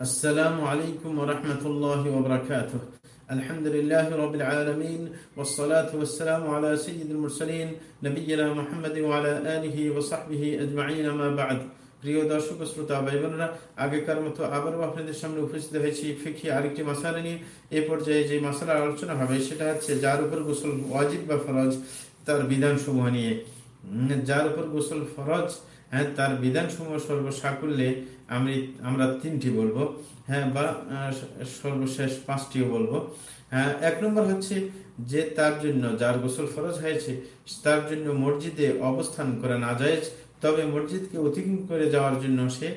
السلام عليكم ورحمة الله وبركاته الحمد لله رب العالمين والصلاة والسلام على سيد المرسلين نبينا محمد وعلى آله وصحبه أجمعين ما بعد প্রিয় দর্শক শ্রোতা ভাই বোনেরা আগেকার মতো আবারও আপনাদের সামনে উপস্থিত হয়েছি ফিকি আরেকটি মশালা নিয়ে এ পর্যায়ে যে মশালার আলোচনা হবে সেটা হচ্ছে যার উপর গোসল ওয়াজিব বা ফরজ তার বিধানসমূহ নিয়ে যার উপর গোসল ফরজ হ্যাঁ তার বিধানসমূহ সর্বসাকুল্যে আমি, আমরা তিনটি বলব। হ্যাঁ বা সর্বশেষ পাঁচটিও বলব। হ্যাঁ এক নম্বর হচ্ছে যে তার জন্য যার গোসল ফরজ হয়েছে, তার জন্য মসজিদে অবস্থান করা না যায় তবে মসজিদকে অতিক্রম করে যাওয়ার জন্য সে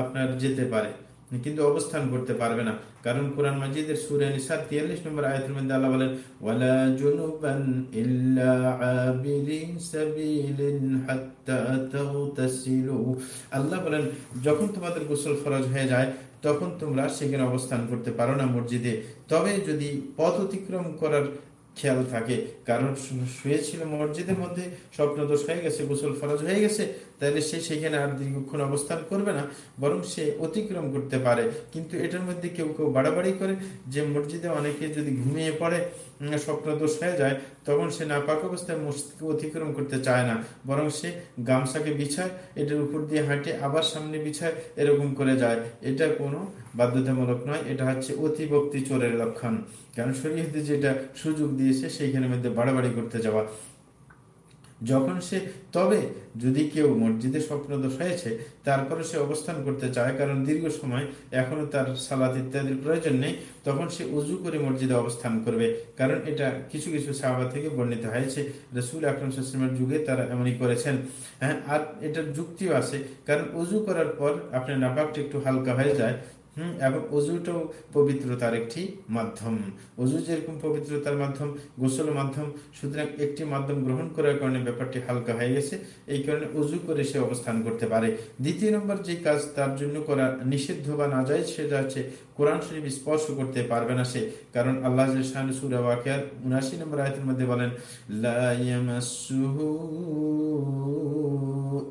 আপনার যেতে পারে। কিন্তু অবস্থান করতে পারবে না। কারণ কোরআন মজিদের সুরে নিসার তিয়াল্লিশ নম্বর আয়াতের মধ্যে আল্লাহ বলেন, ওয়ালা জুনুবান আল্লাহ বলেন, যখন তোমাদের গোসল ফরজ হয়ে যায়, তখন তোমরা সেখানে অবস্থান করতে পারো না মসজিদে। তবে যদি পথ অতিক্রম করার খেয়াল থাকে, কারণ শুয়েছিল মসজিদের মধ্যে, স্বপ্নদোষ হয়ে গেছে, গোসল ফরজ হয়ে গেছে তাহলে সে সেখানে আর দীর্ঘক্ষণ অবস্থান করবে না, বরং সে অতিক্রম করতে পারে। কিন্তু এটার মধ্যে কেউ কেউ বাড়াবাড়ি করে যে মসজিদে অনেকে যদি ঘুমিয়ে পড়ে স্বপ্নদোষ হয়ে যায়, তখন সে নাপাক অবস্থায় মসজিদকে অতিক্রম করতে চায় না, বরং সে গামছাকে বিছায়, এটার উপর দিয়ে হাঁটে আবার সামনে বিছায়, এরকম করে যায়। এটা কোনো বাধ্যতামূলক নয়, এটা হচ্ছে অতিভক্তি চোরের লক্ষণ। কারণ শরীয়তে যেটা সুযোগ দিয়েছে সেইখানে মধ্যে বাড়াবাড়ি করতে যাওয়া। যখন সে, তবে যদি কেউ মসজিদে স্বপ্নদোষ হয়েছে তারপরে সে অবস্থান করতে চায়, কারণ দীর্ঘ সময় এখনও তার সালাদ ইত্যাদির প্রয়োজন নেই, তখন সে উজু করে মসজিদে অবস্থান করবে। কারণ এটা কিছু কিছু সাহাবা থেকে বর্ণিত হয়েছে, রসুল আকরম সালামের যুগে তারা এমনই করেছেন। হ্যাঁ আর এটার যুক্তিও আছে, কারণ উজু করার পর আপনার নাপাকটা একটু হালকা হয়ে যায় হম, এবং অজুটাও পবিত্রতার একটি মাধ্যম। অজু যেরকম পবিত্রতার মাধ্যম গোসল মাধ্যম, সুতরাং একটি মাধ্যম গ্রহণ করার কারণে ব্যাপারটি হালকা হয়ে গেছে, এই কারণে অজু করে সে অবস্থান করতে পারে। দ্বিতীয় নম্বর যে কাজ তার জন্য করা নিষিদ্ধ বা না যায় সেটা হচ্ছে কোরআন শরীফ স্পর্শ করতে পারবে না সে। কারণ আল্লাহ সুরা উনাশি নম্বর আয়তের মধ্যে বলেন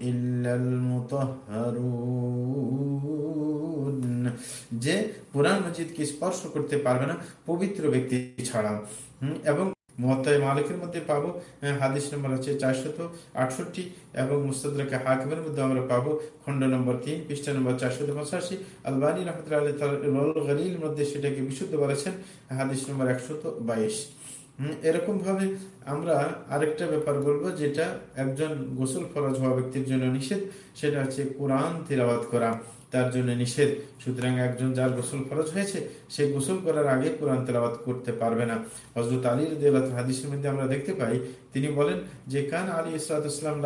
ইল্লাল মুতাহহারুন। যে কোরআন মজিদকে স্পর্শ করতে পারবে না, পবিত্র ব্যক্তি ছাড়া এবং মালিকের মধ্যে পাবো হাদিস নম্বর হচ্ছে চারশত আটষট্টি, এবং মুস্তাদাকে হাকিমের মধ্যে আমরা পাবো খন্ড নম্বর তিন, পৃষ্ঠা নম্বর চারশত পঁচাশি। আলবানী রহমতুল্লাহ মধ্যে সেটাকে বিশুদ্ধ বলেছেন, হাদিস নম্বর একশত বাইশ। এরকম ভাবে আমরা আরেকটা ব্যাপার বলব, যেটা একজন গোসল ফরজ হওয়া ব্যক্তির জন্য নিষেধ, সেটা হচ্ছে কোরআন তিলাবাত করা। তার জন্য নিষেধ। সুতরাং একজন যার গোসল ফরজ হয়েছে, সে গোসল করার আগে কোরআন তেলাবাত করতে পারবে না। হজরত আলী হাদিসের মধ্যে আমরা দেখতে পাই, তিনি বলেন যে, কান আলী ইসলাতাম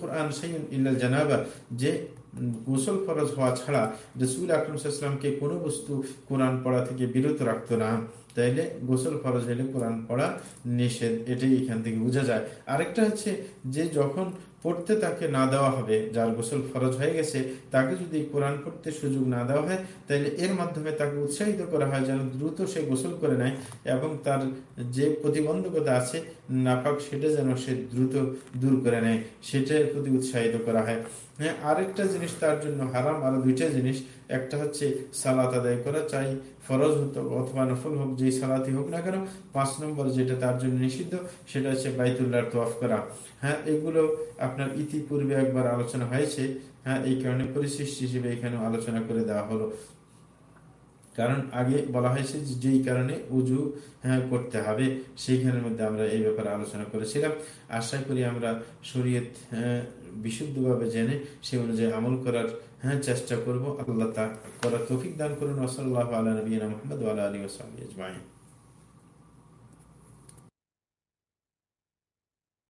কোরআন জানাবা? যে গোসল ফরজ হওয়া ছাড়া রসুল আকরমকে কোনো বস্তু কোরআন পড়া থেকে বিরত রাখতো না। তাইলে গোসল ফরজ হলে কোরআন পড়া নিষেধ। এটাই এখান থেকে বোঝা যায়। আরেকটা হচ্ছে যে যখন পড়তে তাকে না দেওয়া হবে, যার গোসল ফরজ হয়ে গেছে, তাকে যদি কোরআন পড়তে সুযোগ না দেওয়া হয় তাহলে এর মাধ্যমে তাকে উৎসাহিত করা হয় যেন দ্রুত সে গোসল করে নেয় এবং তার যে প্রতিবন্ধকতা আছে, নাপাক সেটা যেন সে দ্রুত দূর করে নেয়, সেটার প্রতি উৎসাহিত করা হয়। হ্যাঁ আরেকটা জিনিস তার জন্য হারাম, আরও দুইটা জিনিস। একটা হচ্ছে সালাত আদায় করা, চাই ফরজ হতো অথবা নফল হোক যেই সালাতি হোক না কেন পাঁচ নম্বর যেটা তার জন্য নিষিদ্ধ সেটা হচ্ছে বাইতুল্লাহ তোয়াফ করা। হ্যাঁ এগুলো আপনার ইতিপূর্বে একবার আলোচনা হয়েছে। হ্যাঁ এই কারণে পরিশিষ্ট হিসেবে এখানে আলোচনা করে দেওয়া হলো। কারণ আগে বলা হয়েছে যেই কারণে উজু হ্যাঁ করতে হবে সেইখানের মধ্যে আমরা এই ব্যাপারে আলোচনা করেছিলাম। আশা করি আমরা শরীয়ত হ্যাঁ, বিশুদ্ধভাবে জেনে সে অনুযায়ী আমল করার হ্যাঁ চেষ্টা করব। আল্লাহ তা করার তৌফিক দান করুন। ওসল্লাহ আল্লাহ নবীনা মোহাম্মদ আলী ওসাল